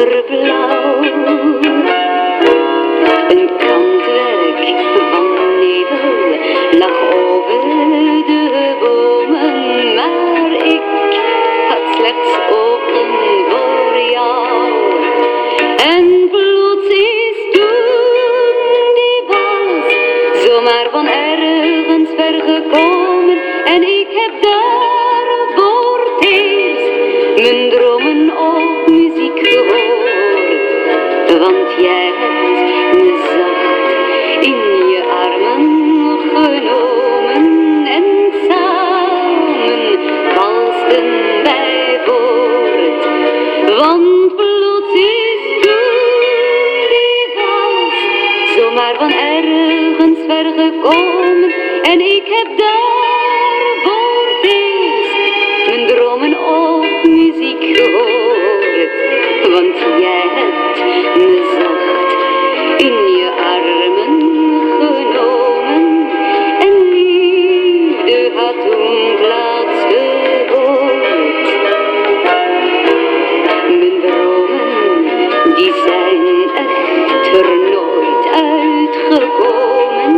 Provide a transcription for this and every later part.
Een kantwerk van nevel lag over de bomen, maar ik had slechts ogen voor jou. En plots is toen die wals zomaar van ergens ver gekomen en ik heb daar voor het eerst mijn dromen op jij hebt me zacht in je armen genomen en samen walsten wij voort. Want plots is toen die zomaar van ergens ver gekomen en ik heb daar die zijn er nooit uitgekomen.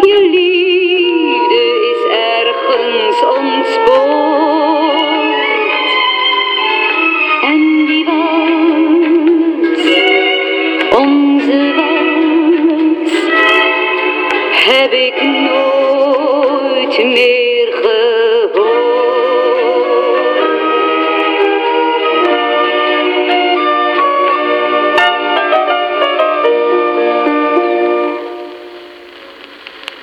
Je liefde is ergens ontspoord. En die wals, onze wals, heb ik.